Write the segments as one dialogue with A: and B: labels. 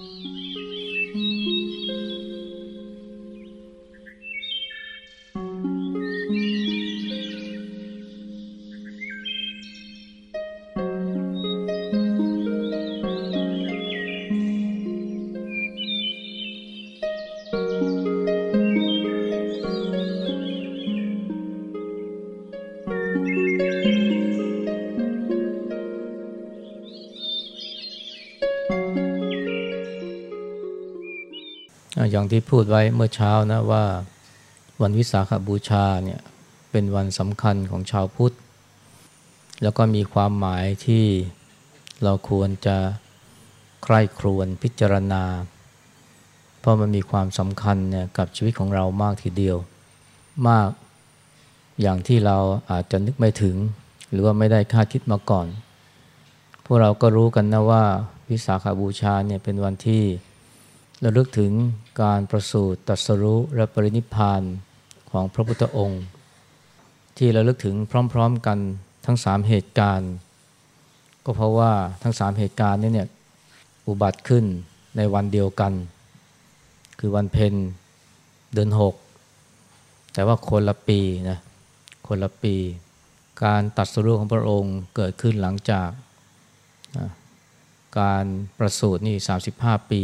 A: Mm-hmm. อย่างที่พูดไว้เมื่อเช้านะว่าวันวิสาขบูชาเนี่ยเป็นวันสำคัญของชาวพุทธ แล้วก็มีความหมายที่เราควรจะใคร่ครวญพิจารณา เพราะมันมีความสำคัญเนี่ยกับชีวิตของเรามากทีเดียว มากอย่างที่เราอาจจะนึกไม่ถึง หรือว่าไม่ได้คาดคิดมาก่อน พวกเราก็รู้กันนะว่าวิสาขาบูชาเนี่ยเป็นวันที่ระลึกถึง การประสูติตัสรู้และปรินิพานของพระพุทธองค์ ที่เระลึกถึงพร้อมๆกันทั้งสามเหตุการณ์ ก็เพราะว่าทั้งสามเหตุการณ์นี้เนี่ยอุบัติขึ้นในวันเดียวกัน คือวันเพ็ญเดือนหกแต่ว่าคนละปีนะคนละปี การตัดสรุปของพระองค์เกิดขึ้นหลังจาก การประสูตินี่ 35 ปี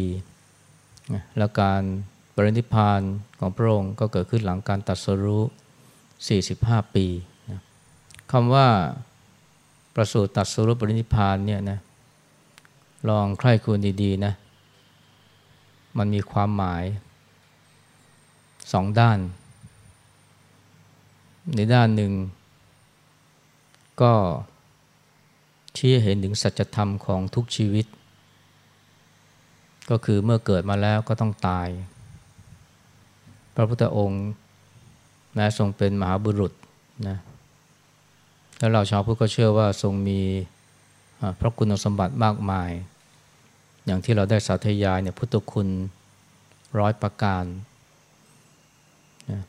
A: และการปรินิพานของพระองค์ก็เกิดขึ้นหลังการตัดสรู้45 ปีนะคำว่าประสูติตัดสรู้ปรินิพานเนี่ยนะลองใคร่ควรดีๆนะมันมีความหมายสองด้าน ในด้านหนึ่ง ก็ชี้เห็นถึงสัจธรรมของทุกชีวิต ก็คือเมื่อเกิดมาแล้วก็ต้องตาย พระพุทธองค์แม้ทรงเป็นมหาบุรุษนะแล้วเราชาวพุทธก็เชื่อว่าทรงมีพระคุณสมบัติมากมาย อย่างที่เราได้สาธยายเนี่ยพุทธคุณร้อยประการนะ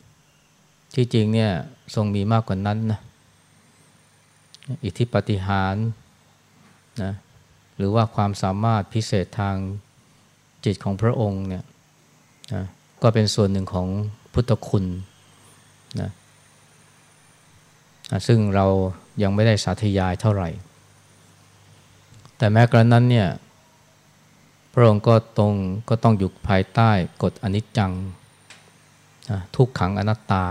A: ที่จริงเนี่ยทรงมีมากกว่านั้นนะอิทธิปฏิหารนะหรือว่าความสามารถพิเศษทาง จิตของพระองค์เนี่ยนะก็เป็นส่วนหนึ่งของพุทธคุณนะซึ่งเรายังไม่ได้สาธยายเท่าไหร่ แต่แม้กระนั้นเนี่ยพระองค์ก็ตรงก็ต้องอยู่ภายใต้กฎอนิจจังนะทุกขังอนัตตา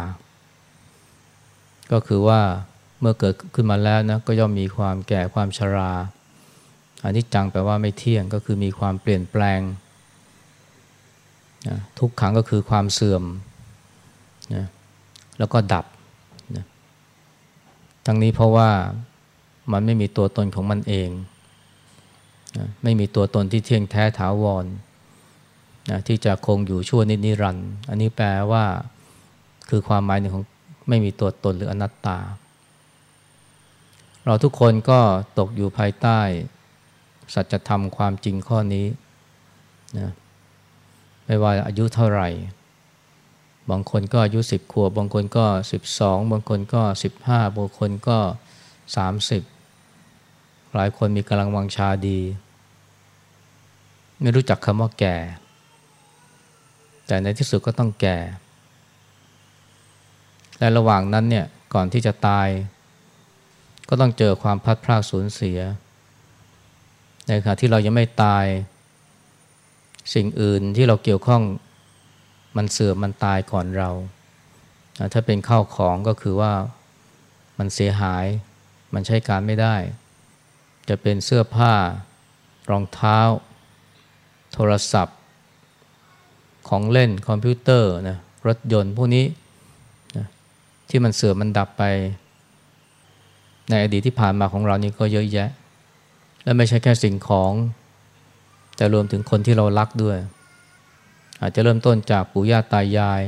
A: ก็คือว่าเมื่อเกิดขึ้นมาแล้วนะก็ย่อมมีความแก่ความชราอนิจจังแปลว่าไม่เที่ยงก็คือมีความเปลี่ยนแปลง นะทุกขังก็คือความเสื่อมนะแล้วก็ดับนะทั้งนี้เพราะว่ามันไม่มีตัวตนของมันเองนะไม่มีตัวตนที่เที่ยงแท้ถาวรนะที่จะคงอยู่ชั่วนินิรันดร์อันนี้แปลว่าคือความหมายหนึ่งของไม่มีตัวตนหรืออนัตตา เราทุกคนก็ตกอยู่ภายใต้ สัจธรรมความจริงข้อนี้นะ ไม่ว่าอายุเท่าไหร่ บางคนก็อายุสิบขวบ บางคนก็สิบสองบางคนก็สิบห้าบางคนก็สามสิบหลายคนมีกำลังวังชาดี ไม่รู้จักคำว่าแก่ แต่ในที่สุดก็ต้องแก่ และระหว่างนั้นเนี่ย ก่อนที่จะตาย ก็ต้องเจอความพัดพลาดสูญเสีย ในขณะที่เรายังไม่ตาย สิ่งอื่นที่เราเกี่ยวข้องมันเสื่อมมันตายก่อนเรา ถ้าเป็นข้าวของก็คือว่ามันเสียหาย มันใช้การไม่ได้ จะเป็นเสื้อผ้ารองเท้า โทรศัพท์ ของเล่นคอมพิวเตอร์นะรถยนต์พวกนี้นะที่มันเสื่อมมันดับไป ในอดีตที่ผ่านมาของเรานี่ก็เยอะแยะ และไม่ใช่แค่สิ่งของ แต่รวมถึงคนที่เรารักด้วย อาจจะเริ่มต้นจากปู่ย่าตายาย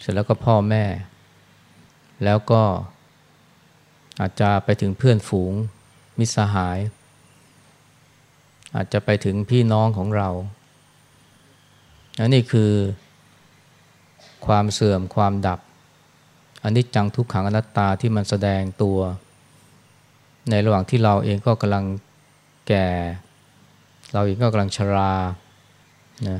A: เสร็จแล้วก็พ่อแม่ แล้วก็อาจจะไปถึงเพื่อนฝูง มิตรสหาย อาจจะไปถึงพี่น้องของเราอันนี้คือความเสื่อมความดับ อันนี้จังทุกขังอนัตตาที่มันแสดงตัว ในระหว่างที่เราเองก็กำลังแก่ เราเองก็กำลังชรานะ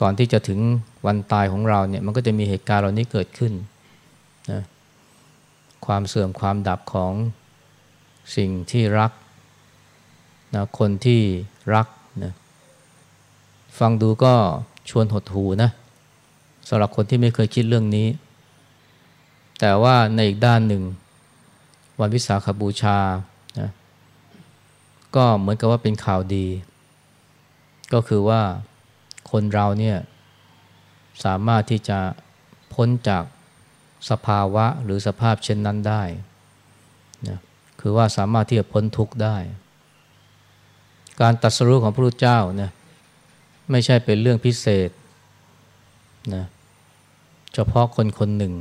A: ก่อนที่จะถึงวันตายของเราเนี่ยมันก็จะมีเหตุการณ์เหล่านี้เกิดขึ้นนะความเสื่อมความดับของสิ่งที่รักนะคนที่รักนะฟังดูก็ชวนหดหูนะสำหรับคนที่ไม่เคยคิดเรื่องนี้ แต่ว่าในอีกด้านหนึ่ง วันวิสาขบูชา ก็เหมือนกับว่าเป็นข่าวดี ก็คือว่าคนเราเนี่ยสามารถที่จะพ้นจากสภาวะหรือสภาพเช่นนั้นได้นะคือว่าสามารถที่จะพ้นทุกข์ได้ การตัดสรุปของพระพุทธเจ้านะไม่ใช่เป็นเรื่องพิเศษนะเฉพาะคนคนหนึ่ง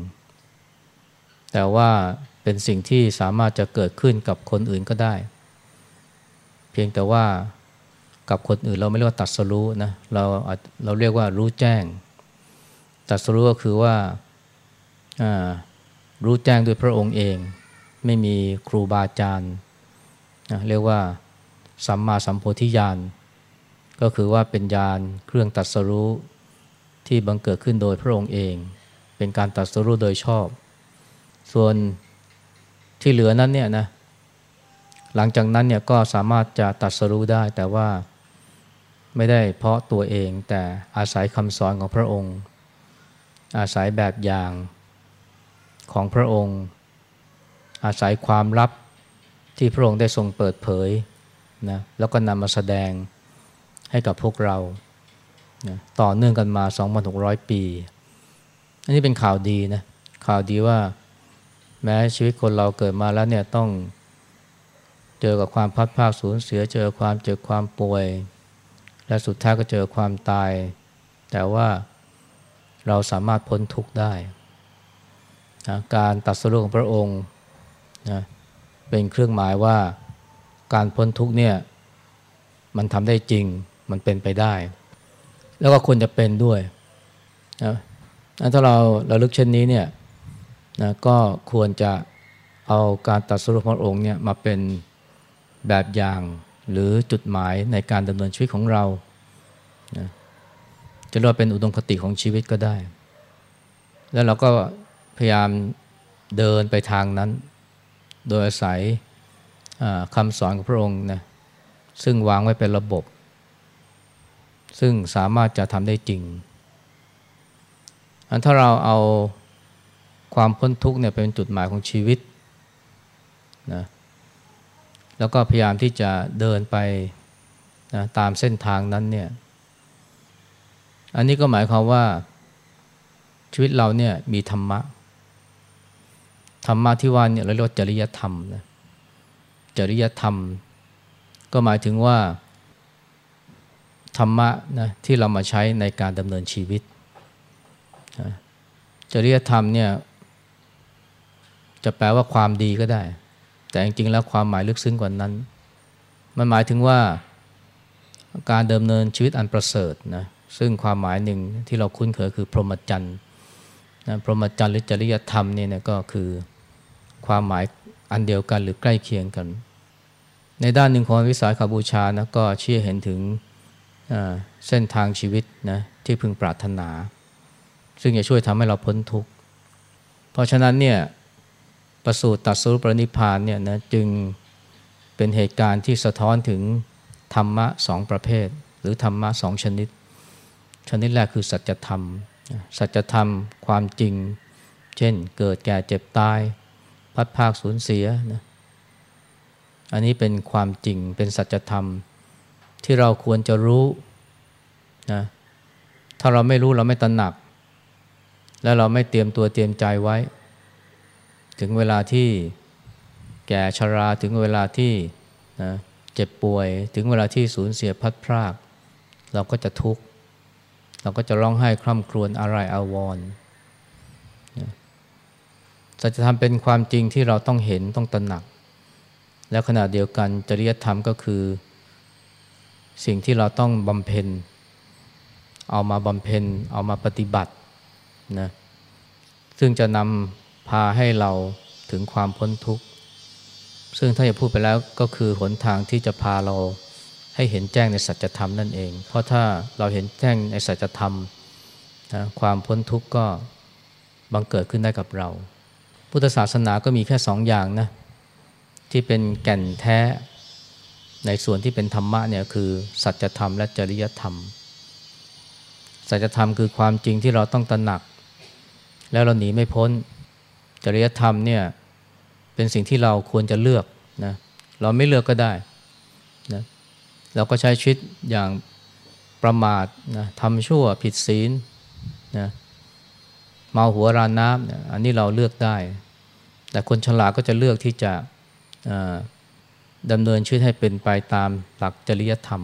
A: แต่ว่าเป็นสิ่งที่สามารถจะเกิดขึ้นกับคนอื่นก็ได้ พียงแต่ว่ากับคนอื่นเราไม่เรียกว่าตัดสรู้นะเราเราเรียกว่ารู้แจ้ง ตัดสรู้ก็คือว่ารู้แจ้งด้วยพระองค์เอง ไม่มีครูบาอาจารย์นะเรียกว่าสัมมาสัมโพธิญาณก็คือว่าเป็นญาณเครื่องตัดสรู้ที่บังเกิดขึ้นโดยพระองค์เอง เป็นการตัดสรู้โดยชอบ ส่วนที่เหลือนั้นเนี่ยนะ หลังจากนั้นเนี่ยก็สามารถจะตัดสรู้ได้แต่ว่าไม่ได้เพราะตัวเองแต่อาศัยคำสอนของพระองค์ อาศัยแบบอย่างของพระองค์ อาศัยความลับที่พระองค์ได้ทรงเปิดเผยนะแล้วก็นำมาแสดงให้กับพวกเรานะต่อเนื่องกันมา 2,600 ปี อันนี้เป็นข่าวดีนะข่าวดีว่าแม้ชีวิตคนเราเกิดมาแล้วเนี่ยต้อง เจอกับความพัดภาคสูญเสีย เจอความเจอความป่วย และสุดท้ายก็เจอความตาย แต่ว่าเราสามารถพ้นทุกข์ได้นะการตัดสู้ของพระองค์นะเป็นเครื่องหมายว่าการพ้นทุกข์เนี่ยมันทำได้จริงมันเป็นไปได้ แล้วก็ควรจะเป็นด้วยนะถ้าเราเราลึกเช่นนี้เนี่ยนะก็ควรจะเอาการตัดสู้ของพระองค์เนี่ยมาเป็น แบบอย่างหรือจุดหมายในการดำเนินชีวิตของเรานะจะเรียกว่าเป็นอุดมคติของชีวิตก็ได้ แล้วเราก็พยายามเดินไปทางนั้น โดยอาศัยคำสอนของพระองค์นะซึ่งวางไว้เป็นระบบ ซึ่งสามารถจะทำได้จริงอันถ้าเราเอาความพ้นทุกข์เนี่ยเป็นจุดหมายของชีวิตนะ แล้วก็พยายามที่จะเดินไปนะตามเส้นทางนั้นเนี่ยอันนี้ก็หมายความว่าชีวิตเราเนี่ยมีธรรมะ ธรรมะที่ว่าเนี่ยเราเรียกจริยธรรมนะจริยธรรม ก็หมายถึงว่า ธรรมะนะที่เรามาใช้ในการดำเนินชีวิตจริยธรรมเนี่ยจะแปลว่าความดีก็ได้ แต่จริงๆแล้วความหมายลึกซึ้งกว่านั้น มันหมายถึงว่าการเดิมเนินชีวิตอันประเสริฐนะซึ่งความหมายหนึ่งที่เราคุ้นเคยคือพรหมจรรย์นะพรหมจรรย์หรือจริยธรรมนี่นะก็คือความหมายอันเดียวกันหรือใกล้เคียงกัน ในด้านหนึ่งของวิสาขาบูชานะก็เชื่อเห็นถึงเส้นทางชีวิตนะที่พึงปรารถนา ซึ่งจะช่วยทำให้เราพ้นทุกข์ เพราะฉะนั้นเนี่ย ประสูติตัดสู้ปรินิพานเนี่ยนะจึงเป็นเหตุการณ์ที่สะท้อนถึงธรรมะสองประเภท หรือธรรมะสองชนิด ชนิดแรกคือสัจธรรม สัจธรรมความจริง เช่นเกิดแก่เจ็บตาย พัดภาคสูญเสียนะอันนี้เป็นความจริงเป็นสัจธรรมที่เราควรจะรู้นะถ้าเราไม่รู้เราไม่ตระหนัก และเราไม่เตรียมตัวเตรียมใจไว้ ถึงเวลาที่แก่ชราถึงเวลาที่นะเจ็บป่วย ถึงเวลาที่สูญเสียพัดพราก เราก็จะทุกข์ เราก็จะร้องไห้คร่ำครวญอะไรอาวรณ์สัจธรรมเป็นความจริงที่เราต้องเห็นต้องตระหนัก และขณะเดียวกันจริยธรรมก็คือ สิ่งที่เราต้องบำเพ็ญ เอามาบำเพ็ญเอามาปฏิบัตินะซึ่งจะนำ พาให้เราถึงความพ้นทุกข์ ซึ่งถ้าจะพูดไปแล้วก็คือหนทางที่จะพาเราให้เห็นแจ้งในสัจธรรมนั่นเอง เพราะถ้าเราเห็นแจ้งในสัจธรรมนะความพ้นทุกข์ก็บังเกิดขึ้นได้กับเรา พุทธศาสนาก็มีแค่สองอย่างนะที่เป็นแก่นแท้ในส่วนที่เป็นธรรมะเนี่ยคือสัจธรรมและจริยธรรม สัจธรรมคือความจริงที่เราต้องตระหนัก แล้วเราหนีไม่พ้น จริยธรรมเนี่ยเป็นสิ่งที่เราควรจะเลือกนะเราไม่เลือกก็ได้นะเราก็ใช้ชีวิตอย่างประมาทนะทำชั่วผิดศีลนะเมาหัวรานน้ำเนี่ยอันนี้เราเลือกได้ แต่คนฉลาดก็จะเลือกที่จะดำเนินชีวิตให้เป็นไปตามหลักจริยธรรม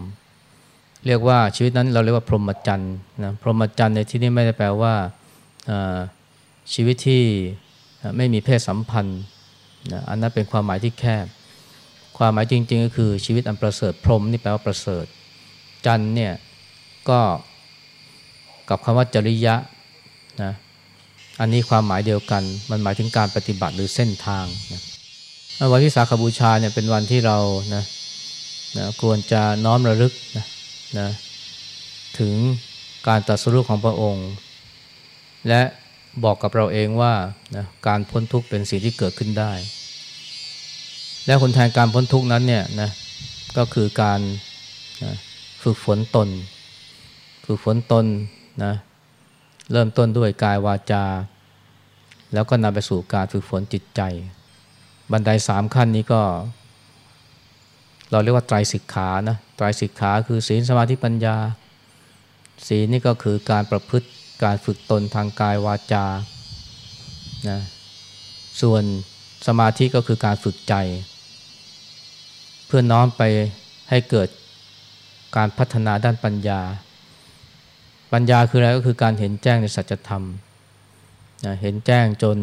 A: เรียกว่าชีวิตนั้นเราเรียกว่าพรหมจรรย์นะพรหมจรรย์ในที่นี้ไม่ได้แปลว่าชีวิตที่ ไม่มีเพศสัมพันธ์นะอันนั้นเป็นความหมายที่แคบ ความหมายจริง ๆ ก็คือชีวิตอันประเสริฐพรหมนี่แปลว่าประเสริฐ จันเนี่ยก็กับคำว่าจริยะนะอันนี้ความหมายเดียวกัน มันหมายถึงการปฏิบัติหรือเส้นทางนะวันวิสาขบูชาเนี่ยเป็นวันที่เรานะนะควรจะน้อมระลึกนะนะถึงการตรัสรู้ของพระองค์ และ บอกกับเราเองว่านะการพ้นทุกข์เป็นสิ่งที่เกิดขึ้นได้ และคนแทนการพ้นทุกข์นั้นเนี่ยนะก็คือการนะฝึกฝนตน ฝึกฝนตนนะเริ่มต้นด้วยกายวาจา แล้วก็นำไปสู่การฝึกฝนจิตใจ บันไดสามขั้นนี้ก็ เราเรียกว่าไตรสิกขานะไตรสิกขาคือศีลสมาธิปัญญา ศีลนี่ก็คือการประพฤติ การฝึกตนทางกายวาจานะส่วนสมาธิก็คือการฝึกใจ เพื่อน้อมไปให้เกิดการพัฒนาด้านปัญญา ปัญญาคืออะไรก็คือการเห็นแจ้งในสัจธรรมนะเห็นแจ้งจน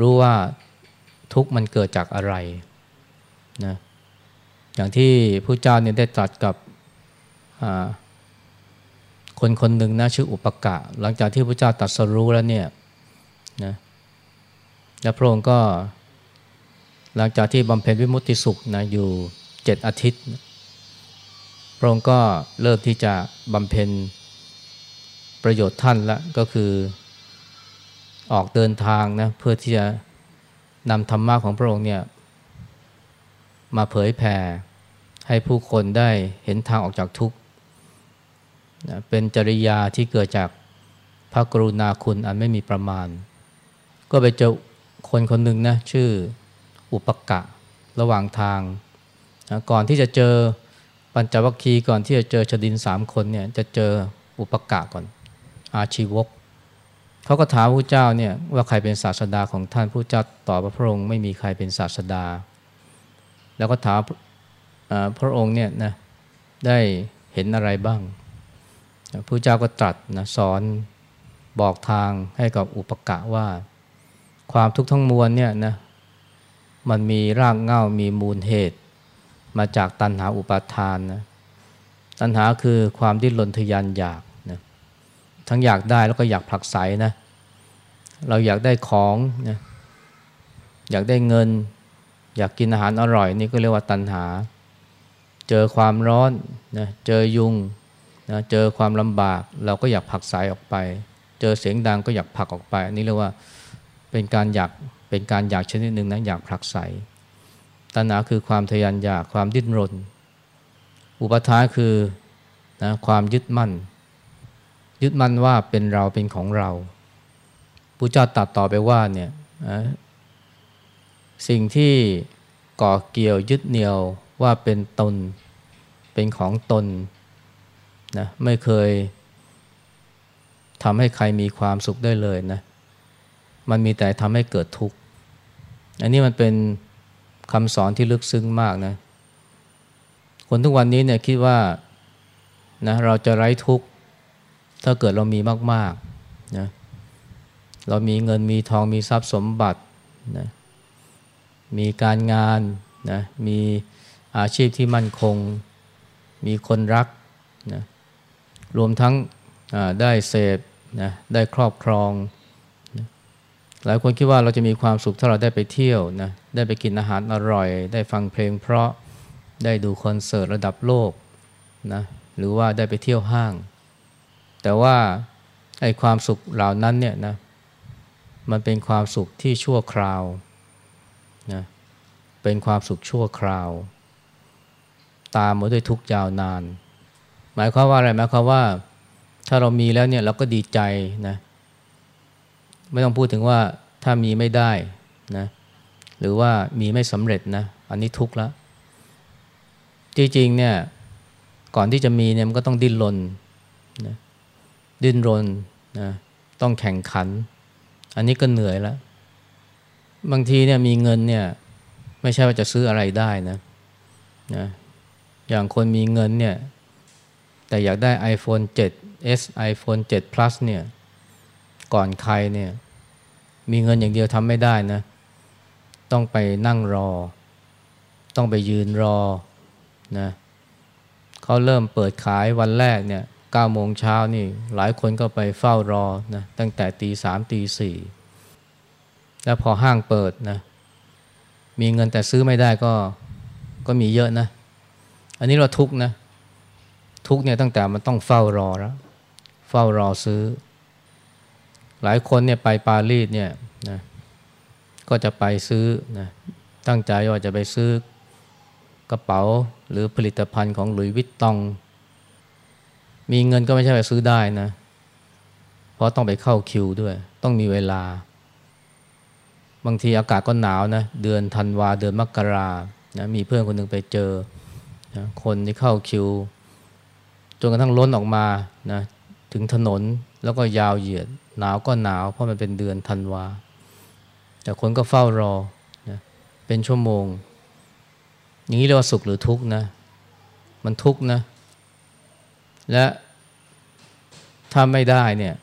A: รู้ว่าทุกมันเกิดจากอะไรนะอย่างที่ผู้เจ้าเนี่ยได้ตรัสกับ คนคนหนึ่งนะชื่ออุปกะ หลังจากที่พระเจ้าตรัสรู้แล้วเนี่ยนะแล้วพระองค์ก็ หลังจากที่บำเพ็ญวิมุตติสุขนะอยู่เจ็ดอาทิตย์ พระองค์ก็เริ่มที่จะบำเพ็ญประโยชน์ท่านละก็คือออกเดินทางนะเพื่อที่จะนำธรรมะของพระองค์เนี่ยมาเผยแผ่ให้ผู้คนได้เห็นทางออกจากทุกข์ เป็นจริยาที่เกิดจากพระกรุณาคุณอันไม่มีประมาณ ก็ไปเจอคนคนหนึ่งนะชื่ออุปกะระหว่างทางนะก่อนที่จะเจอปัญจวัคคีย์ก่อนที่จะเจอชดินสามคนเนี่ยจะเจออุปกะก่อน อาชีวกเขาก็ถามพระเจ้าเนี่ยว่าใครเป็นศาสดาของท่านพระเจ้าตอบพระองค์ไม่มีใครเป็นศาสดา แล้วก็ถามพระองค์เนี่ยนะได้เห็นอะไรบ้าง พระเจ้าก็ตรัสนะสอนบอกทางให้กับอุปกะว่า ความทุกข์ทั้งมวลเนี่ยนะมันมีรากเหง้ามีมูลเหตุ มาจากตัณหาอุปาทานนะตัณหาคือความดิ้นรนทยานอยากนะทั้งอยากได้แล้วก็อยากผลักไสนะเราอยากได้ของนะอยากได้เงิน อยากกินอาหารอร่อยนี่ก็เรียกว่าตัณหา เจอความร้อนนะเจอยุง นะเจอความลำบากเราก็อยากผลักสายออกไป เจอเสียงดังก็อยากผลักออกไปนี่เรียกว่าเป็นการอยากเป็นการอยากชนิดหนึ่งนะอยากผลักใสตัณหาคือความทยานอยากความดิ้นรน อุปทานคือนะความยึดมั่น ยึดมั่นว่าเป็นเราเป็นของเราผู้เจ้าตัดต่อไปว่าเนี่ยสิ่งที่ก่อเกี่ยวยึดเหนี่ยวว่าเป็นตน เป็นของตน นะไม่เคยทำให้ใครมีความสุขได้เลยนะ มันมีแต่ทำให้เกิดทุกข์ อันนี้มันเป็นคำสอนที่ลึกซึ้งมากนะ คนทุกวันนี้เนี่ยคิดว่านะเราจะไร้ทุกข์ ถ้าเกิดเรามีมากๆนะเรามีเงินมีทองมีทรัพย์สมบัตินะมีการงานนะมีอาชีพที่มั่นคง มีคนรักนะ รวมทั้งได้เสพนะได้ครอบครองนะหลายคนคิดว่าเราจะมีความสุขถ้าเราได้ไปเที่ยวนะได้ไปกินอาหารอร่อย ได้ฟังเพลงเพราะได้ดูคอนเสิร์ตระดับโลกนะหรือว่าได้ไปเที่ยวห้าง แต่ว่าไอ้ความสุขเหล่านั้นเนี่ยนะมันเป็นความสุขที่ชั่วคราวนะเป็นความสุขชั่วคราว ตามมาด้วยทุกยาวนาน หมายความว่าอะไรหมายความว่า ถ้าเรามีแล้วเนี่ยเราก็ดีใจนะไม่ต้องพูดถึงว่าถ้ามีไม่ได้นะหรือว่ามีไม่สำเร็จนะอันนี้ทุกข์แล้วจริงๆเนี่ยก่อนที่จะมีเนี่ยมันก็ต้องดิ้นรนนะดิ้นรนนะต้องแข่งขัน อันนี้ก็เหนื่อยแล้ว บางทีเนี่ยมีเงินเนี่ยไม่ใช่ว่าจะซื้ออะไรได้นะนะอย่างคนมีเงินเนี่ย แต่อยากได้ iPhone 7s iPhone 7 plus เนี่ยก่อนใครเนี่ยมีเงินอย่างเดียวทำไม่ได้นะ ต้องไปนั่งรอ ต้องไปยืนรอนะเขาเริ่มเปิดขายวันแรกเนี่ยเก้าโมงเช้านี่หลายคนก็ไปเฝ้ารอนะตั้งแต่ตีสามตีสี่แล้วพอห้างเปิดนะมีเงินแต่ซื้อไม่ได้ก็ก็มีเยอะนะ อันนี้เราทุกนะ ทุกเนี่ยตั้งแต่มันต้องเฝ้ารอแล้ว เฝ้ารอซื้อ หลายคนเนี่ยไปปารีสเนี่ยนะก็จะไปซื้อนะตั้งใจว่าจะไปซื้อกระเป๋าหรือผลิตภัณฑ์ของหลุยวิตตอง มีเงินก็ไม่ใช่ไปซื้อได้นะ เพราะต้องไปเข้าคิวด้วย ต้องมีเวลา บางทีอากาศก็หนาวนะ เดือนธันวาเดือนมกรานะมีเพื่อนคนหนึ่งไปเจอนะคนที่เข้าคิว จนกระทั่งล้นออกมานะถึงถนนแล้วก็ยาวเหยียด หนาวก็หนาว เพราะมันเป็นเดือนธันวา แต่คนก็เฝ้ารอนะเป็นชั่วโมง อย่างนี้เรียกว่าสุขหรือทุกข์นะ มันทุกข์นะ และถ้าไม่ได้เนี่ย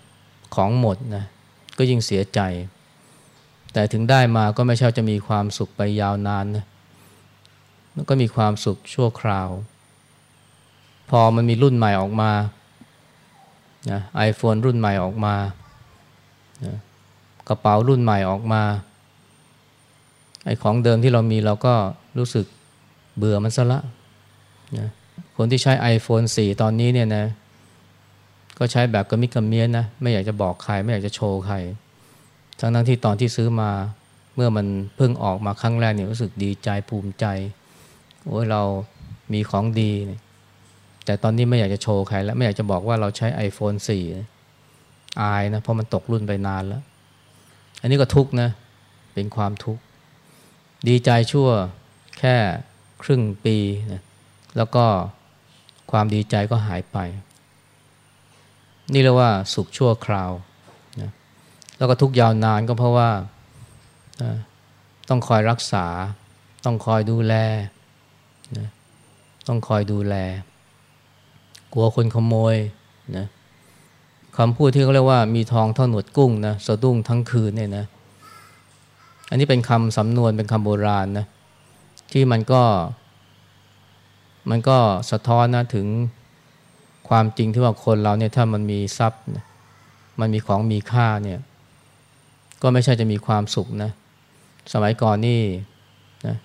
A: ของหมดนะก็ยิ่งเสียใจ แต่ถึงได้มาก็ไม่ใช่จะมีความสุขไปยาวนานนะมันก็มีความสุขชั่วคราว พอมันมีรุ่นใหม่ออกมานะไอโฟนรุ่นใหม่ออกมานะกระเป๋ารุ่นใหม่ออกมาไอของเดิมที่เรามีเราก็รู้สึกเบื่อมันซะละนะคนที่ใช้ iPhone 4 ตอนนี้เนี่ยนะก็ใช้แบบกระมิดกระเมียนนะไม่อยากจะบอกใคร ไม่อยากจะโชว์ใคร ทั้งทั้งที่ตอนที่ซื้อมาเมื่อมันเพิ่งออกมาครั้งแรกเนี่ยรู้สึกดีใจภูมิใจโอ้ยเรามีของดีเนี่ย แต่ตอนนี้ไม่อยากจะโชว์ใครแล้วไม่อยากจะบอกว่าเราใช้ iPhone 4นะอายนะเพราะมันตกรุ่นไปนานแล้ว อันนี้ก็ทุกนะ เป็นความทุกข์ ดีใจชั่วแค่ครึ่งปีนะแล้วก็ความดีใจก็หายไป นี่เรียกว่าสุขชั่วคราวนะแล้วก็ทุกยาวนานก็เพราะว่าต้องคอยรักษา ต้องคอยดูแลนะต้องคอยดูแล กลัวคนขโมยนะคำพูดที่เขาเรียกว่ามีทองเท่าหนวดกุ้งนะสะดุ้งทั้งคืนเนี่ยนะ อันนี้เป็นคำสำนวนเป็นคำโบราณนะที่มันก็ มันก็สะท้อนนะถึงความจริงที่ว่าคนเราเนี่ยถ้ามันมีทรัพย์มันมีของมีค่าเนี่ยก็ไม่ใช่จะมีความสุขนะสมัยก่อนนี่นะ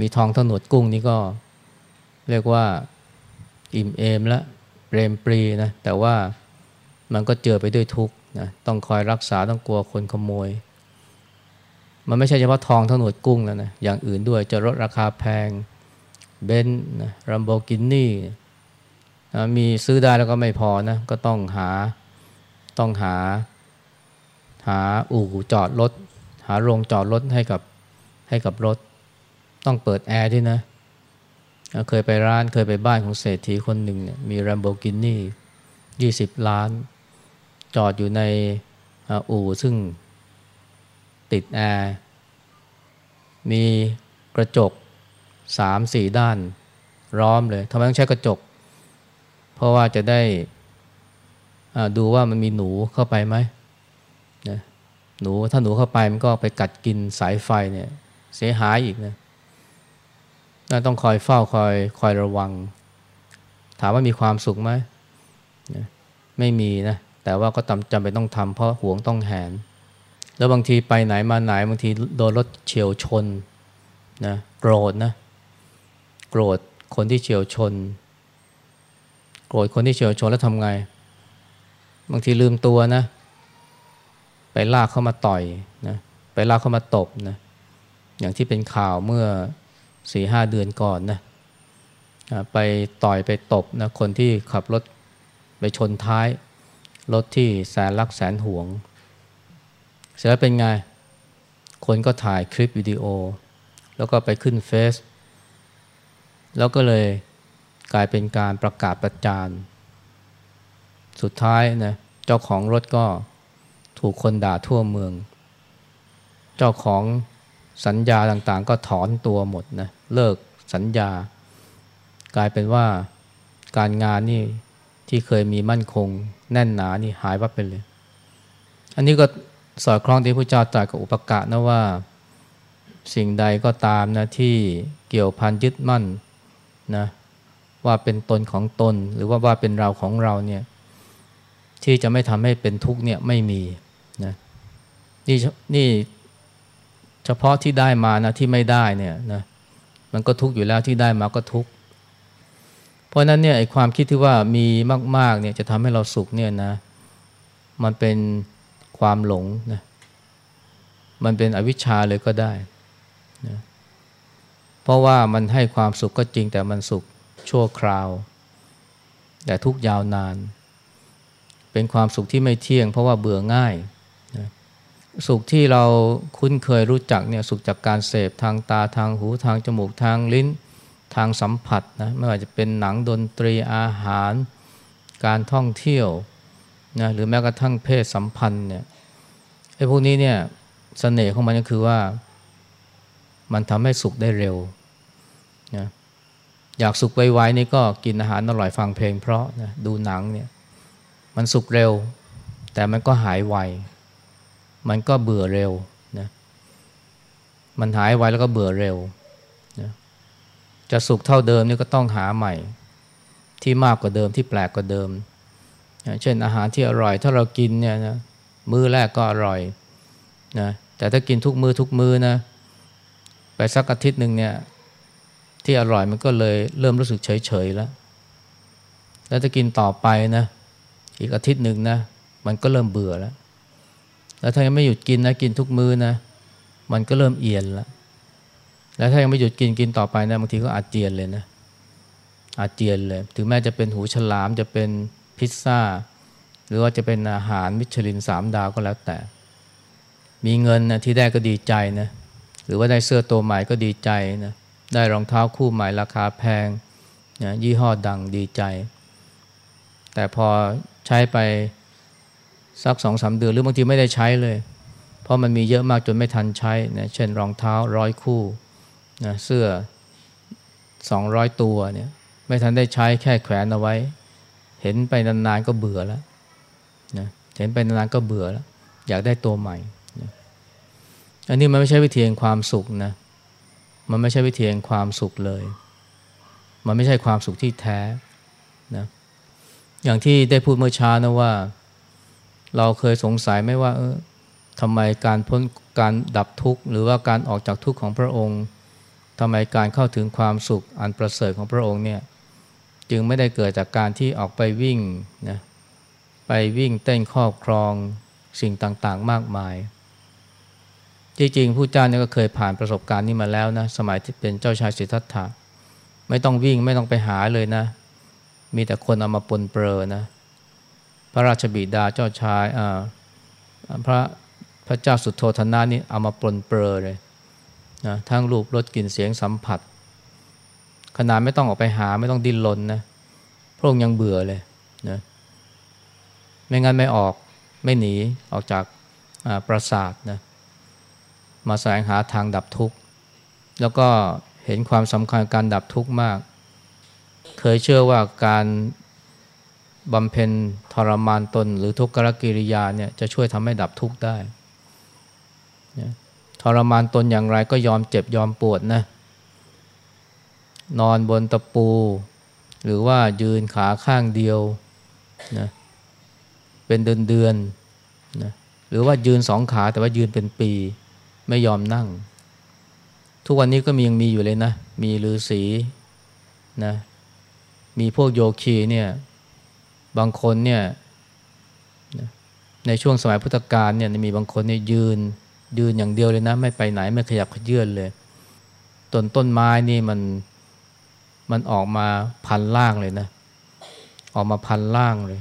A: มีทองถนวดกุ้งนี่ก็เรียกว่า อิ่มเอมและเปรมปรีนะแต่ว่ามันก็เจอไปด้วยทุกข์นะต้องคอยรักษาต้องกลัวคนขโมย มันไม่ใช่เฉพาะทองทั้งหนวดกุ้งแล้วนะอย่างอื่นด้วยจะลดราคาแพงเบนซ์นะรัมโบกินนี่นะมีซื้อได้แล้วก็ไม่พอนะ ก็ต้องหาต้องหา หาอู่จอดรถ หาโรงจอดรถให้กับให้กับรถ ต้องเปิดแอร์ด้วยนะ เคยไปร้านเคยไปบ้านของเศรษฐีคนหนึ่งเนี่ยมีรัมโบกินี่ยี่สิบล้าน จอดอยู่ในอู่ซึ่งติดแอร์มีกระจกสามสี่ด้านร้อมเลยทำไมต้องใช้กระจก เพราะว่าจะได้ดูว่ามันมีหนูเข้าไปไหมนะหนูถ้าหนูเข้าไปมันก็ไปกัดกินสายไฟเนี่ยเสียหายอีกนะ น่าต้องคอยเฝ้าคอยคอยระวัง ถามว่ามีความสุขไหมนะไม่มีนะ แต่ว่าก็จำเป็นต้องทำเพราะห่วงต้องแหน แล้วบางทีไปไหนมาไหนบางทีโดนรถเฉียวชนนะโกรธนะโกรธคนที่เฉียวชน โกรธคนที่เฉียวชนแล้วทำไง บางทีลืมตัวนะ ไปลากเข้ามาต่อยนะไปลากเข้ามาตบนะอย่างที่เป็นข่าวเมื่อ สี่ห้าเดือนก่อนนะไปต่อยไปตบนะคนที่ขับรถไปชนท้าย รถที่แสนรักแสนห่วง เสร็จแล้วเป็นไง คนก็ถ่ายคลิปวิดีโอ แล้วก็ไปขึ้นเฟซแล้วก็เลยกลายเป็นการประกาศประจาน สุดท้ายนะเจ้าของรถก็ถูกคนด่าทั่วเมือง เจ้าของสัญญาต่างๆ ก็ถอนตัวหมดนะเเลิกสัญญา กลายเป็นว่าการงานนี่ที่เคยมีมั่นคงแน่นหนานี่หายวับไปเลย อันนี้ก็สอดคล้องที่พระเจ้าตรัสกับอุปกะนะว่าสิ่งใดก็ตามนะที่เกี่ยวพันยึดมั่นนะว่าเป็นตนของตนหรือว่าว่าเป็นเราของเราเนี่ยที่จะไม่ทำให้เป็นทุกข์เนี่ยไม่มีนะนี่นี่เฉพาะที่ได้มานะที่ไม่ได้เนี่ยนะ มันก็ทุกข์อยู่แล้วที่ได้มาก็ทุกข์เพราะนั้นเนี่ยไอ้ความคิดที่ว่ามีมากๆเนี่ยจะทำให้เราสุขเนี่ยนะ มันเป็นความหลงนะมันเป็นอวิชชาเลยก็ได้นะเพราะว่ามันให้ความสุขก็จริงแต่มันสุขชั่วคราว แต่ทุกยาวนาน เป็นความสุขที่ไม่เที่ยง เพราะว่าเบื่อง่ายนะ สุขที่เราคุ้นเคยรู้จักเนี่ยสุขจากการเสพทางตาทางหูทางจมูกทางลิ้นทางสัมผัสนะไม่ว่าจะเป็นหนังดนตรีอาหาร การท่องเที่ยวนะหรือแม้กระทั่งเพศสัมพันธ์เนี่ยไอ้พวกนี้เนี่ยสเสน่ห์ของมันก็คือว่า มันทำให้สุขได้เร็วนะอยากสุขไวๆนี่ก็กินอาหารอร่อยฟังเพลงเพราะนะดูหนังเนี่ยมันสุขเร็ว แต่มันก็หายไว มันก็เบื่อเร็วนะมันหายไวแล้วก็เบื่อเร็วนะจะสุขเท่าเดิมนี่ก็ต้องหาใหม่ ที่มากกว่าเดิมที่แปลกกว่าเดิมเช่นอาหารที่อร่อย ถ้าเรากินเนี่ยนะมื้อแรกก็อร่อยนะแต่ถ้ากินทุกมือทุกมือนะไปสักอาทิตย์หนึ่งเนี่ยที่อร่อยมันก็เลยเริ่มรู้สึกเฉยๆแล้ว แล้วจะกินต่อไปนะ อีกอาทิตย์หนึ่งนะ มันก็เริ่มเบื่อแล้ว แล้วถ้ายังไม่หยุดกินนะกินทุกมื้อนะ มันก็เริ่มเอียนแล้วแล้วถ้ายังไม่หยุดกินกินต่อไปนะบางทีก็อาเจียนเลยนะ อาเจียนเลย ถึงแม้จะเป็นหูฉลามจะเป็นพิซซ่า หรือว่าจะเป็นอาหารมิชลินสามดาวก็แล้วแต่ มีเงินนะที่ได้ก็ดีใจนะหรือว่าได้เสื้อตัวใหม่ก็ดีใจนะได้รองเท้าคู่ใหม่ราคาแพงนะยี่ห้อดังดีใจ แต่พอใช้ไป สักสองสาเดือนหรือบางทีไม่ได้ใช้เลย เพราะมันมีเยอะมากจนไม่ทันใช้นะเช่นรองเท้าร้อยคู่นะเสื้อสองร้อยตัวเนี่ยไม่ทันได้ใช้แค่แขวนเอาไว้ เห็นไปนานๆก็เบื่อแล้วนะเห็นไปนานๆก็เบื่อแล้ว อยากได้ตัวใหม่นะอันนี้มันไม่ใช่วิธีแห่งความสุขนะมันไม่ใช่วิธีแห่งความสุขเลย มันไม่ใช่ความสุขที่แท้นะอย่างที่ได้พูดเมื่อช้านะว่า เราเคยสงสัยไหมว่าเออทำไมการพ้นการดับทุกข์หรือว่าการออกจากทุกข์ของพระองค์ทำไมการเข้าถึงความสุขอันประเสริฐของพระองค์เนี่ยจึงไม่ได้เกิดจากการที่ออกไปวิ่งนะไปวิ่งเต้นครอบครองสิ่งต่างๆ มากมาย จริงๆผู้เจ้าเนี่ยก็เคยผ่านประสบการณ์นี้มาแล้วนะสมัยที่เป็นเจ้าชายสิทธัตถะไม่ต้องวิ่งไม่ต้องไปหาเลยนะ มีแต่คนเอามาปนเปื้อนะ ระราชบิดาเจ้าชายพระพระเจ้าสุโทธนานี่เอามาปลนเปื้อเลยนะทั้งรูปรสกลิ่นเสียงสัมผัส ขนาดไม่ต้องออกไปหาไม่ต้องดิ้นรนนะพระองค์ยังเบื่อเลยนะไม่งั้นไม่ออกไม่หนีออกจากปราสาทนะมาแสวงหาทางดับทุกข์ แล้วก็เห็นความสำคัญการดับทุกข์มาก เคยเชื่อว่าการ บำเพ็ญทรมานตน หรือทุกขกิริยาเนี่ยจะช่วยทำให้ดับทุกข์ได้ทรมานตนอย่างไรก็ยอมเจ็บยอมปวดนะนอนบนตะปู หรือว่ายืนขาข้างเดียวนะเป็นเดือนเดือนนะหรือว่ายืนสองขาแต่ว่ายืนเป็นปี ไม่ยอมนั่ง ทุกวันนี้ก็มียังมีอยู่เลยนะ มีฤาษีนะมีพวกโยคีเนี่ย บางคนเนี่ยในช่วงสมัยพุทธกาลเนี่ยมีบางคนเนี่ยยืนยืนอย่างเดียวเลยนะ ไม่ไปไหนไม่ขยับขยื่นเลยต้นต้นไม้นี่มันมันออกมาพันล่างเลยนะ ออกมาพันล่างเลย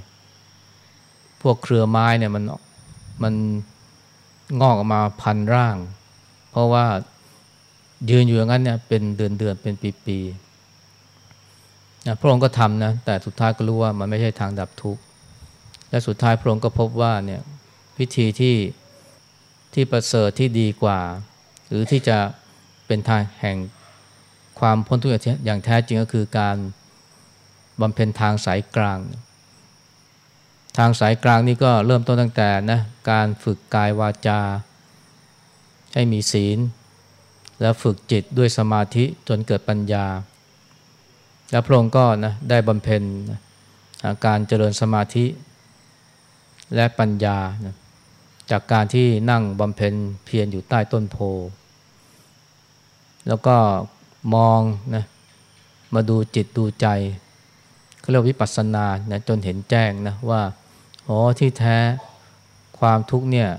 A: พวกเครือไม้เนี่ยมันมันงอกออกมาพันร่าง เพราะว่ายืนอยู่อย่างนั้นเนี่ยเป็นเดือนเดือนเป็นปีปี นะพระองค์ก็ทำนะแต่สุดท้ายก็รู้ว่ามันไม่ใช่ทางดับทุกข์และสุดท้ายพระองค์ก็พบว่าเนี่ยวิธีที่ที่ประเสริฐที่ดีกว่า หรือที่จะเป็นทางแห่งความพ้นทุกข์อย่างแท้จริงก็คือการบำเพ็ญทางสายกลาง ทางสายกลางนี่ก็เริ่มต้นตั้งแต่นะการฝึกกายวาจา ให้มีศีล แล้วฝึกจิตด้วยสมาธิจนเกิดปัญญา แล้วพระองค์ก็นะได้บำเพ็ญการเจริญสมาธิ และปัญญานะจากการที่นั่งบำเพ็ญเพียรอยู่ใต้ต้นโพ แล้วก็มองนะมาดูจิตดูใจเขาเรียกวิปัสสนานะจนเห็นแจ้งนะว่าอ๋อที่แท้ความทุกข์เนี่ย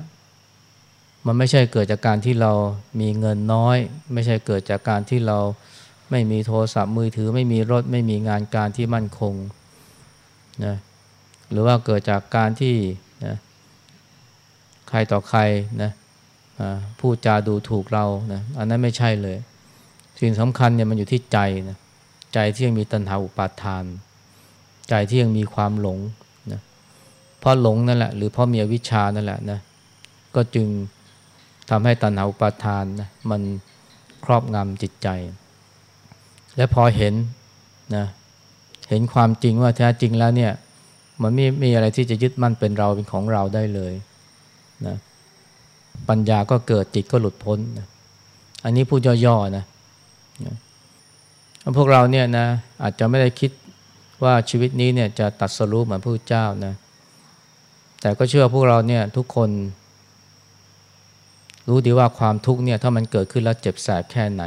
A: มันไม่ใช่เกิดจากการที่เรามีเงินน้อย ไม่ใช่เกิดจากการที่เรา ไม่มีโทรศัพท์มือถือ ไม่มีรถไม่มีงานการที่มั่นคงนะหรือว่าเกิดจากการที่นะใครต่อใครนะพูดจาดูถูกเรานะอันนั้นไม่ใช่เลย สิ่งสำคัญเนี่ยมันอยู่ที่ใจนะใจที่ยังมีตัณหาอุปาทาน ใจที่ยังมีความหลงนะเพราะหลงนั่นแหละหรือเพราะมีอวิชชานั่นแหละนะก็จึงทำให้ตัณหาอุปาทานนะมันครอบงำจิตใจ และพอเห็นนะเห็นความจริงว่าแท้จริงแล้วเนี่ยมันไม่มีอะไรที่จะยึดมั่นเป็นเราเป็นของเราได้เลยนะปัญญาก็เกิดจิตก็หลุดพ้นนะอันนี้พูดย่อๆนะนะพวกเราเนี่ยนะอาจจะไม่ได้คิดว่าชีวิตนี้เนี่ยจะตัดสรุปเหมือนพระเจ้านะแต่ก็เชื่อพวกเราเนี่ยทุกคน รู้ดีว่าความทุกข์เนี่ยถ้ามันเกิดขึ้นแล้วเจ็บแสบแค่ไหน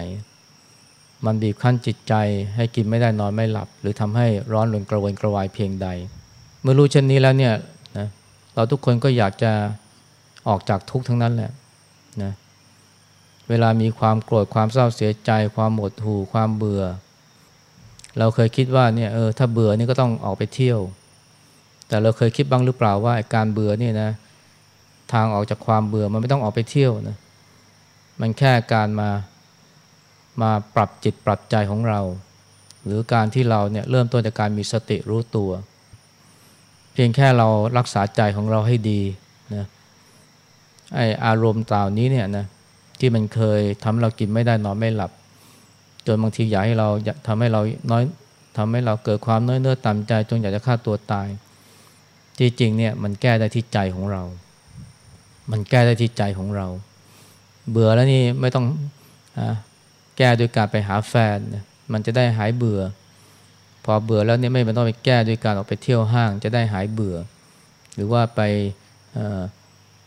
A: มันบีบคั้นจิตใจให้กินไม่ได้นอนไม่หลับ หรือทำให้ร้อนรนกระวนกระวายเพียงใด เมื่อรู้เช่นนี้แล้วเนี่ยนะเราทุกคนก็อยากจะออกจากทุกข์ทั้งนั้นแหละนะเวลามีความโกรธความเศร้าเสียใจ ความหมดหู่ความเบื่อ เราเคยคิดว่าเนี่ยเออถ้าเบื่อนี่ก็ต้องออกไปเที่ยว แต่เราเคยคิดบ้างหรือเปล่าว่าการเบื่อนี่นะทางออกจากความเบื่อมันไม่ต้องออกไปเที่ยวนะมันแค่การมา มาปรับจิตปรับใจของเรา หรือการที่เราเนี่ยเริ่มต้นจากการมีสติรู้ตัว เพียงแค่เรารักษาใจของเราให้ดีนะไออารมณ์ต่านี้เนี่ยนะที่มันเคยทำเรากินไม่ได้นอนไม่หลับ จนบางทีอยากให้เราทำให้เราน้อยทำให้เราเกิดความน้อยเนื้อต่ำใจจนอยากจะฆ่าตัวตาย ที่จริงเนี่ยมันแก้ได้ที่ใจของเรา มันแก้ได้ที่ใจของเรา เบื่อแล้วนี่ไม่ต้องอแก้ด้วยการไปหาแฟน มันจะได้หายเบื่อ พอเบื่อแล้วเนี่ยไม่ต้องไปแก้ด้วยการออกไปเที่ยวห้าง จะได้หายเบื่อ หรือว่าไป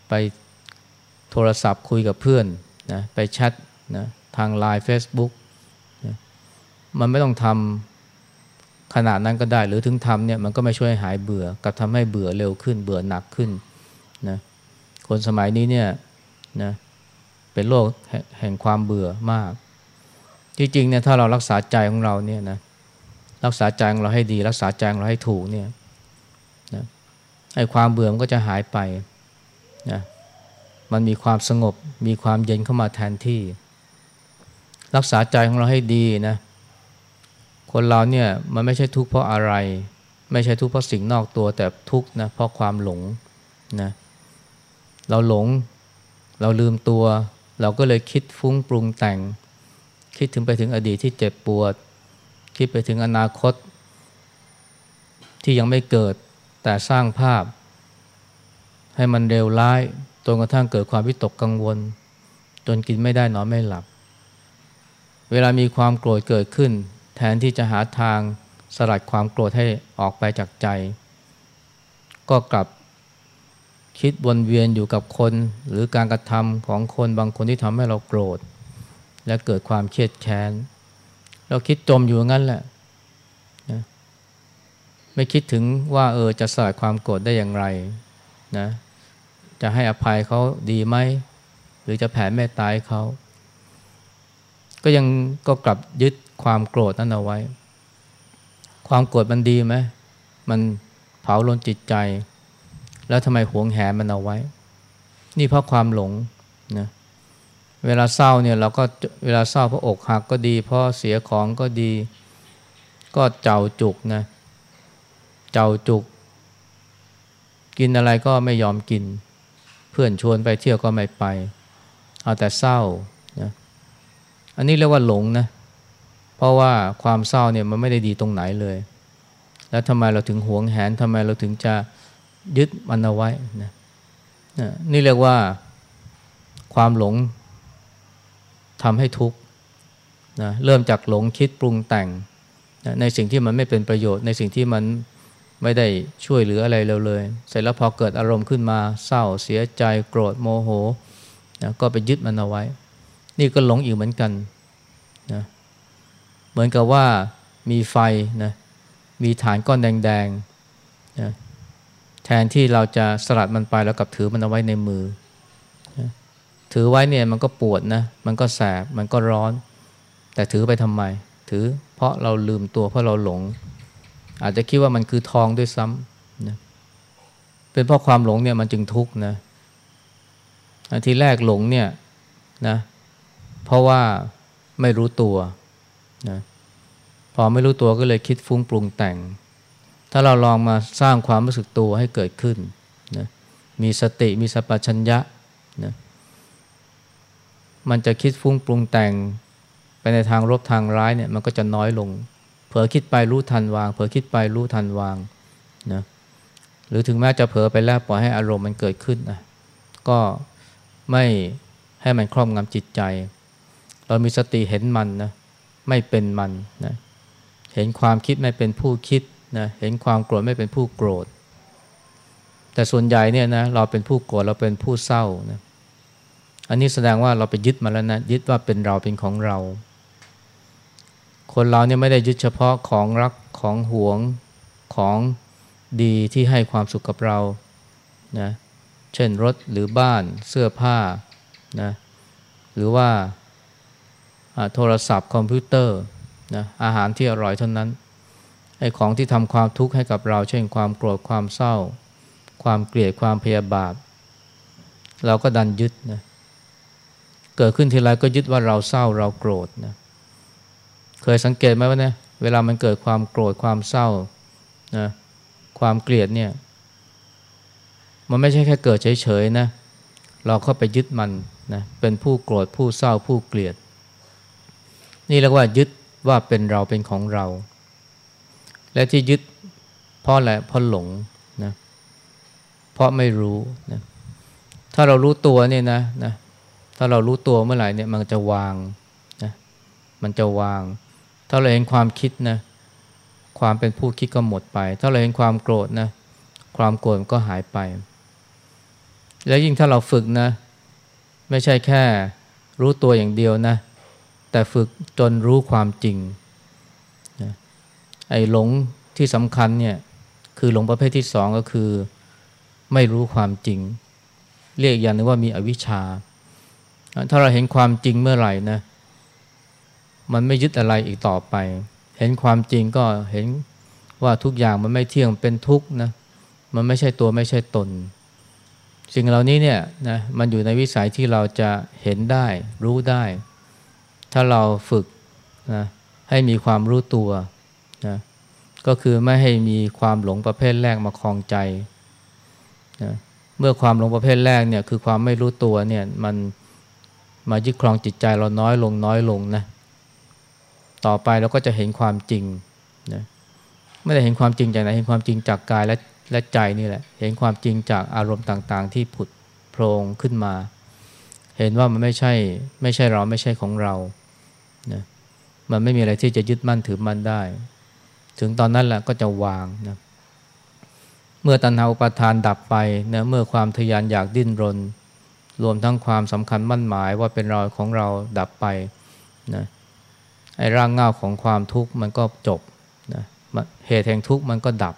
A: ไปโทรศัพท์คุยกับเพื่อนนะไปแชทนะทางไลน์ Facebook นะมันไม่ต้องทำขนาดนั้นก็ได้ หรือถึงทำเนี่ยมันก็ไม่ช่วยหายเบื่อกับทำให้เบื่อเร็วขึ้น เบื่อหนักขึ้นนะคนสมัยนี้เนี่ยนะเป็นโรคแห่งความเบื่อมาก จริงๆเนี่ยถ้าเรารักษาใจของเราเนี่ยนะรักษาใจของเราให้ดี รักษาใจของเราให้ถูกเนี่ยนะไอ้ความเบื่อมันก็จะหายไปนะมันมีความสงบมีความเย็นเข้ามาแทนที่ รักษาใจของเราให้ดีนะคนเราเนี่ยมันไม่ใช่ทุกข์เพราะอะไร ไม่ใช่ทุกข์เพราะสิ่งนอกตัวแต่ทุกข์นะเพราะความหลงนะเราหลง เราลืมตัว เราก็เลยคิดฟุ้งปรุงแต่ง คิดถึงไปถึงอดีตที่เจ็บปวด คิดไปถึงอนาคต ที่ยังไม่เกิดแต่สร้างภาพ ให้มันเร็วร้ายจนกระทั่งเกิดความวิตกกังวล จนกินไม่ได้นอนไม่หลับ เวลามีความโกรธเกิดขึ้น แทนที่จะหาทางสลัดความโกรธให้ออกไปจากใจ ก็กลับคิดวนเวียนอยู่กับคน หรือการกระทำของคนบางคนที่ทำให้เราโกรธ และเกิดความเครียดแค้น เราคิดจมอยู่งั้นแหละนะไม่คิดถึงว่าเออจะสลัดความโกรธได้อย่างไรนะจะให้อภัยเขาดีไหม หรือจะแผ่เมตตาให้เขา ก็ยังก็กลับยึดความโกรธนั้นเอาไว้ ความโกรธมันดีไหม มันเผาลนจิตใจ แล้วทำไมหวงแหนมันเอาไว้ นี่เพราะความหลงนะเเวลาเศร้าเนี่ยเราก็เวลาเศร้าเพราะอกหักก็ดีเพราะเสียของก็ดี ก็เจ้าจุกนะเจ้าจุก กินอะไรก็ไม่ยอมกิน เพื่อนชวนไปเที่ยวก็ไม่ไปเอาแต่เศร้านะอันนี้เรียกว่าหลงนะเพราะว่าความเศร้าเนี่ยมันไม่ได้ดีตรงไหนเลย แล้วทำไมเราถึงหวงแหนทำไมเราถึงจะยึดมันเอาไว้นะนี่เรียกว่าความหลง ทำให้ทุกข์นะเริ่มจากหลงคิดปรุงแต่งนะในสิ่งที่มันไม่เป็นประโยชน์ ในสิ่งที่มันไม่ได้ช่วยเหลืออะไรเราเลย เสร็จแล้วพอเกิดอารมณ์ขึ้นมาเศร้าเสียใจโกรธโมโหนะก็ไปยึดมันเอาไว้ นี่ก็หลงอีกเหมือนกันนะเหมือนกับว่ามีไฟนะมีฐานก้อนแดงๆนะแทนที่เราจะสลัดมันไปแล้วกับถือมันเอาไว้ในมือ ถือไว้เนี่ยมันก็ปวดนะ มันก็แสบ มันก็ร้อน แต่ถือไปทำไม ถือเพราะเราลืมตัวเพราะเราหลง อาจจะคิดว่ามันคือทองด้วยซ้ำนะเป็นเพราะความหลงเนี่ยมันจึงทุกข์นะทีแรกหลงเนี่ยนะเพราะว่าไม่รู้ตัวนะพอไม่รู้ตัวก็เลยคิดฟุ้งปรุงแต่ง ถ้าเราลองมาสร้างความรู้สึกตัวให้เกิดขึ้นนะมีสติมีสัพพัญญะนะ มันจะคิดฟุ้งปรุงแต่งไปในทางลบทางร้ายเนี่ยมันก็จะน้อยลง เผลอคิดไปรู้ทันวาง เผลอคิดไปรู้ทันวางนะหรือถึงแม้จะเผลอไปแล้วปล่อยให้อารมณ์มันเกิดขึ้นนะก็ไม่ให้มันครอบงำจิตใจ เรามีสติเห็นมันนะไม่เป็นมันนะเห็นความคิดไม่เป็นผู้คิดนะเห็นความโกรธไม่เป็นผู้โกรธ แต่ส่วนใหญ่เนี่ยนะเราเป็นผู้โกรธเราเป็นผู้เศร้านะ อันนี้แสดงว่าเราไปยึดมาแล้วนะยึดว่าเป็นเราเป็นของเรา คนเราเนี่ยไม่ได้ยึดเฉพาะของรักของหวงของดีที่ให้ความสุขกับเรานะเช่นรถหรือบ้านเสื้อผ้านะหรือว่าโทรศัพท์คอมพิวเตอร์นะอาหารที่อร่อยเท่านั้นไอ้ของที่ทำความทุกข์ให้กับเรา เช่นความโกรธความเศร้า ความเกลียดความพยาบาท เราก็ดันยึดนะเเกิดขึ้นทีไรก็ยึดว่าเราเศร้าเราโกรธนะเคยสังเกตไหมว่าเนี่ยเวลามันเกิดความโกรธความเศร้านะความเกลียดเนี่ยมันไม่ใช่แค่เกิดเฉยๆนะเราเข้าไปยึดมันนะเป็นผู้โกรธผู้เศร้าผู้เกลียด นี่เรียกว่ายึดว่าเป็นเราเป็นของเรา และที่ยึดเพราะอะไรเพราะหลงนะเพราะไม่รู้นะถ้าเรารู้ตัวเนี่ยนะนะ ถ้าเรารู้ตัวเมื่อไหร่เนี่ยมันจะวางนะมันจะวาง ถ้าเราเห็นความคิดนะความเป็นผู้คิดก็หมดไป ถ้าเราเห็นความโกรธนะความโกรธก็หายไป แล้วยิ่งถ้าเราฝึกนะ ไม่ใช่แค่รู้ตัวอย่างเดียวนะ แต่ฝึกจนรู้ความจริงนะไอ้หลงที่สำคัญเนี่ยคือหลงประเภทที่สองก็คือ ไม่รู้ความจริง เรียกอย่างนึงว่ามีอวิชชา ถ้าเราเห็นความจริงเมื่อไหร่นะ มันไม่ยึดอะไรอีกต่อไป เห็นความจริงก็เห็นว่าทุกอย่างมันไม่เที่ยงเป็นทุกข์นะ มันไม่ใช่ตัวไม่ใช่ตน สิ่งเหล่านี้เนี่ยนะมันอยู่ในวิสัยที่เราจะเห็นได้ รู้ได้ ถ้าเราฝึกนะให้มีความรู้ตัวนะก็คือไม่ให้มีความหลงประเภทแรกมาคลองใจนะเมื่อความหลงประเภทแรกเนี่ยคือความไม่รู้ตัวเนี่ยมัน มายึดครองจิตใจเราน้อยลงน้อยลงนะต่อไปเราก็จะเห็นความจริงนะไม่ได้เห็นความจริงจากไหนเห็นความจริงจากกายและและใจนี่แหละ เห็นความจริงจากอารมณ์ต่างๆ ที่ผุดโพรงขึ้นมา เห็นว่ามันไม่ใช่ไม่ใช่เราไม่ใช่ของเรานะมันไม่มีอะไรที่จะยึดมั่นถือมั่นได้ ถึงตอนนั้นแหละก็จะวางนะเมื่อตัณหาอุปาทานดับไปนะเมื่อความทยานอยากดิ้นรน รวมทั้งความสำคัญมั่นหมายว่าเป็นเราของเราดับไปนะไอ้ร่างเงาของความทุกข์มันก็จบนะเหตุแห่งทุกข์มันก็ดับ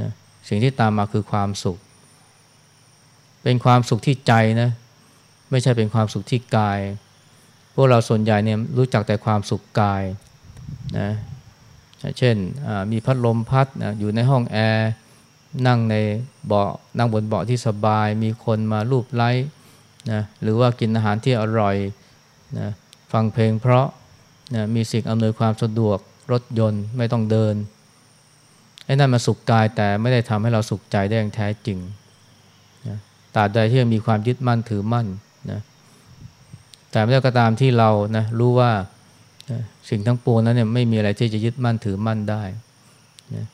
A: นะสิ่งที่ตามมาคือความสุข เป็นความสุขที่ใจนะไม่ใช่เป็นความสุขที่กาย พวกเราส่วนใหญ่เนี่ยรู้จักแต่ความสุขกายนะเช่นมีพัดลมพัดนะอยู่ในห้องแอร์นั่งในเบาะนั่งบนเบาะที่สบาย มีคนมาลูบไล้ นะหรือว่ากินอาหารที่อร่อยนะฟังเพลงเพราะนะมีสิ่งอำนวยความสะดวกรถยนต์ไม่ต้องเดินไอ้นั่นมาสุขกายแต่ไม่ได้ทำให้เราสุขใจได้อย่างแท้จริงนะตราบใดที่ยังมีความยึดมั่นถือมั่นนะแต่ไม่ได้ก็ตามที่เรานะรู้ว่านะสิ่งทั้งปวงนั้นเนี่ยไม่มีอะไรที่จะยึดมั่นถือมั่นได้นะ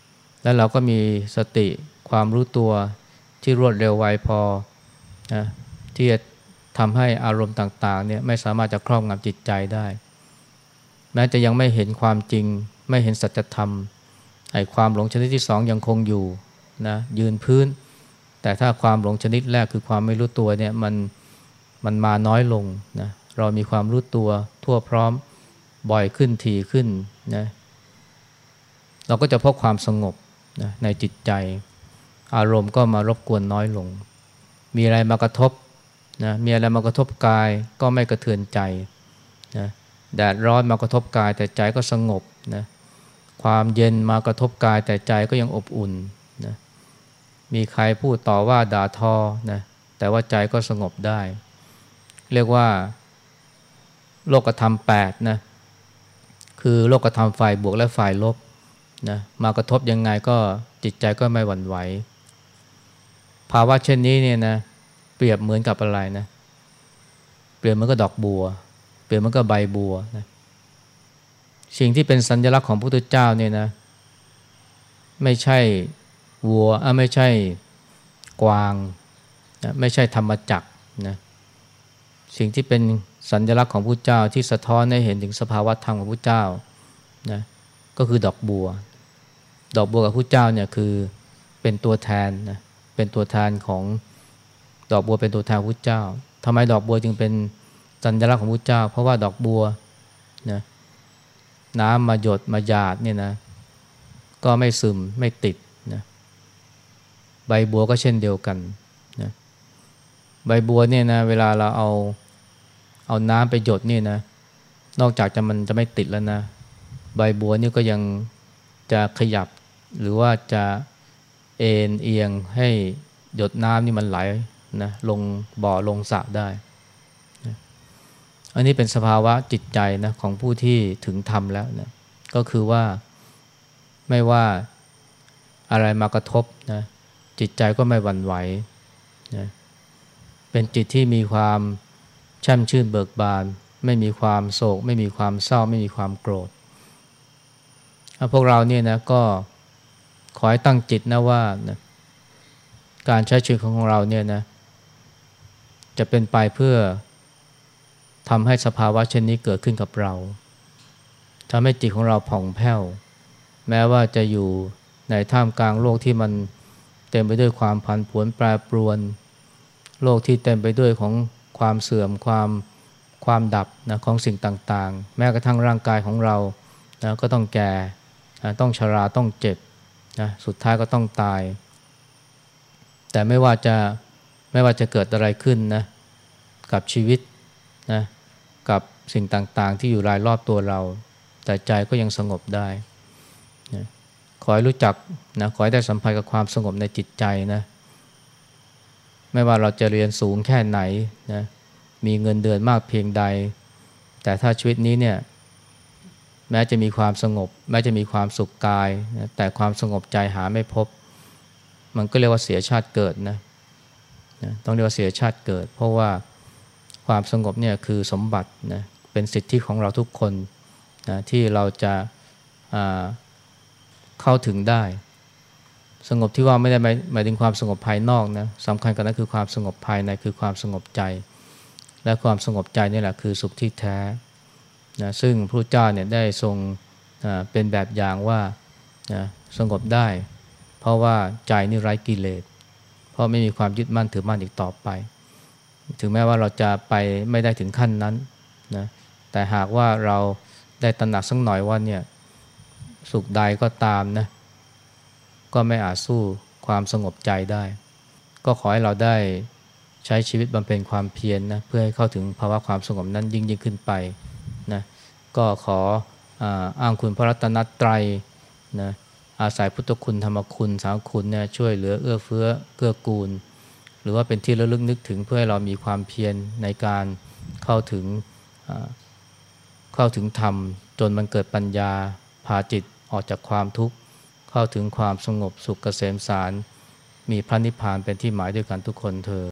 A: แล้วเราก็มีสติความรู้ตัวที่รวดเร็วไวพอนะที่จะ ทำให้อารมณ์ต่างๆเนี่ยไม่สามารถจะครอบงำจิตใจได้ แม้จะยังไม่เห็นความจริง ไม่เห็นสัจธรรมไอ้ความหลงชนิดที่สองยังคงอยู่นะยืนพื้น แต่ถ้าความหลงชนิดแรกคือความไม่รู้ตัวเนี่ยมันมันมาน้อยลงนะเรามีความรู้ตัวทั่วพร้อมบ่อยขึ้นถี่ขึ้นนะเราก็จะพบความสงบนะในจิตใจ อารมณ์ก็มารบกวนน้อยลง มีอะไรมากระทบ นะมีอะไรมากระทบกายก็ไม่กระเทือนใจนะแดดร้อนมากระทบกายแต่ใจก็สงบนะความเย็นมากระทบกายแต่ใจก็ยังอบอุ่นนะมีใครพูดต่อว่าด่าทอนะแต่ว่าใจก็สงบได้ เรียกว่า โลกธรรมแปดนะคือโลกธรรมฝ่ายบวกและฝ่ายลบนะมากระทบยังไงก็จิตใจก็ไม่หวั่นไหว ภาวะเช่นนี้เนี่ยนะเเปรียบเหมือนกับอะไรนะ เปรียบเหมือนกับดอกบัว เปรียบเหมือนกับใบบัวนะสิ่งที่เป็นสัญลักษณ์ของพระพุทธเจ้าเนี่ยนะ ไม่ใช่วัวอะไม่ใช่กวางนะไม่ใช่ธรรมจักรนะสิ่งที่เป็นสัญลักษณ์ของพระเจ้าที่สะท้อนให้เห็นถึงสภาวะธรรมของพระเจ้านะก็คือดอกบัว ดอกบัวกับพระเจ้าเนี่ยคือเป็นตัวแทนนะเป็นตัวแทนของ ดอกบัวเป็นตัวแทนพระเจ้าทำไมดอกบัวจึงเป็นสัญลักษณ์ของพระเจ้า เพราะว่าดอกบัวนะน้ำมาหยดมาหยาดเนี่ยนะ ก็ไม่ซึมไม่ติดนะใบบัวก็เช่นเดียวกันนะใบบัวเนี่ยนะเวลาเราเอาเอาน้ำไปหยดเนี่ยนะ นอกจากจะมันจะไม่ติดแล้วนะ ใบบัวนี่ก็ยังจะขยับ หรือว่าจะเอ็นเอียงให้หยดน้ำนี่มันไหล นะลงบ่อลงสระได้นะอันนี้เป็นสภาวะจิตใจนะของผู้ที่ถึงธรรมแล้วนะก็คือว่าไม่ว่าอะไรมากระทบนะจิตใจก็ไม่หวั่นไหวนะเป็นจิตที่มีความแช่มชื่นเบิกบาน ไม่มีความโศก ไม่มีความเศร้า ไม่มีความโกรธพวกเราเนี่ยนะก็ขอให้ตั้งจิตนะว่านะการใช้ชีวิตของเราเนี่ยนะ จะเป็นไปเพื่อทำให้สภาวะเช่นนี้เกิดขึ้นกับเราทำให้จิตของเราผ่องแผ้ว แม้ว่าจะอยู่ในท่ามกลางโลกที่มันเต็มไปด้วยความพันผวนแปรปรวน โลกที่เต็มไปด้วยของความเสื่อมความความดับนะของสิ่งต่างๆ แม้กระทั่งร่างกายของเรานะก็ต้องแก่นะต้องชราต้องเจ็บนะสุดท้ายก็ต้องตาย แต่ไม่ว่าจะ ไม่ว่าจะเกิดอะไรขึ้นนะกับชีวิตนะกับสิ่งต่างๆ ที่อยู่รายรอบตัวเรา แต่ใจก็ยังสงบได้นะขอให้รู้จักนะขอให้ได้สัมผัสกับความสงบในจิตใจนะไม่ว่าเราจะเรียนสูงแค่ไหนนะมีเงินเดือนมากเพียงใด แต่ถ้าชีวิตนี้เนี่ยแม้จะมีความสงบ แม้จะมีความสุขกายนะแต่ความสงบใจหาไม่พบ มันก็เรียกว่าเสียชาติเกิดนะ นะต้องเรียกว่าเสียชาติเกิด เพราะว่าความสงบเนี่ยคือสมบัตินะเป็นสิทธิของเราทุกคนนะที่เราจะเข้าถึงได้ สงบที่ว่าไม่ได้หมายถึงความสงบภายนอกนะสำคัญกันนั้นคือความสงบภายในคือความสงบใจ และความสงบใจนี่แหละคือสุขที่แท้นะซึ่งพระเจ้าเนี่ยได้ทรงเป็นแบบอย่างว่านะสงบได้ เพราะว่าใจนี่ไร้กิเลส เพราะไม่มีความยึดมั่นถือมั่นอีกต่อไป ถึงแม้ว่าเราจะไปไม่ได้ถึงขั้นนั้นนะแต่หากว่าเราได้ตระหนักสักหน่อยว่าเนี่ยสุขใดก็ตามนะก็ไม่อาจสู้ความสงบใจได้ ก็ขอให้เราได้ใช้ชีวิตบำเพ็ญความเพียรนนะเพื่อให้เข้าถึงภาวะความสงบนั้นยิ่งยิ่งขึ้นไปนะก็ขออาอ้างคุณพระรัตนตรัยนะ อาศัยพุทธคุณธรรมคุณสาวคุณเนี่ยช่วยเหลือเอื้อเฟื้อเกื้อกูล หรือว่าเป็นที่ระลึกนึกถึงเพื่อให้เรามีความเพียรในการเข้าถึงเข้าถึงธรรม จนมันเกิดปัญญาพาจิตออกจากความทุกข์เข้าถึงความสงบสุขเกษมสาร มีพระนิพพานเป็นที่หมายด้วยกันทุกคนเธอ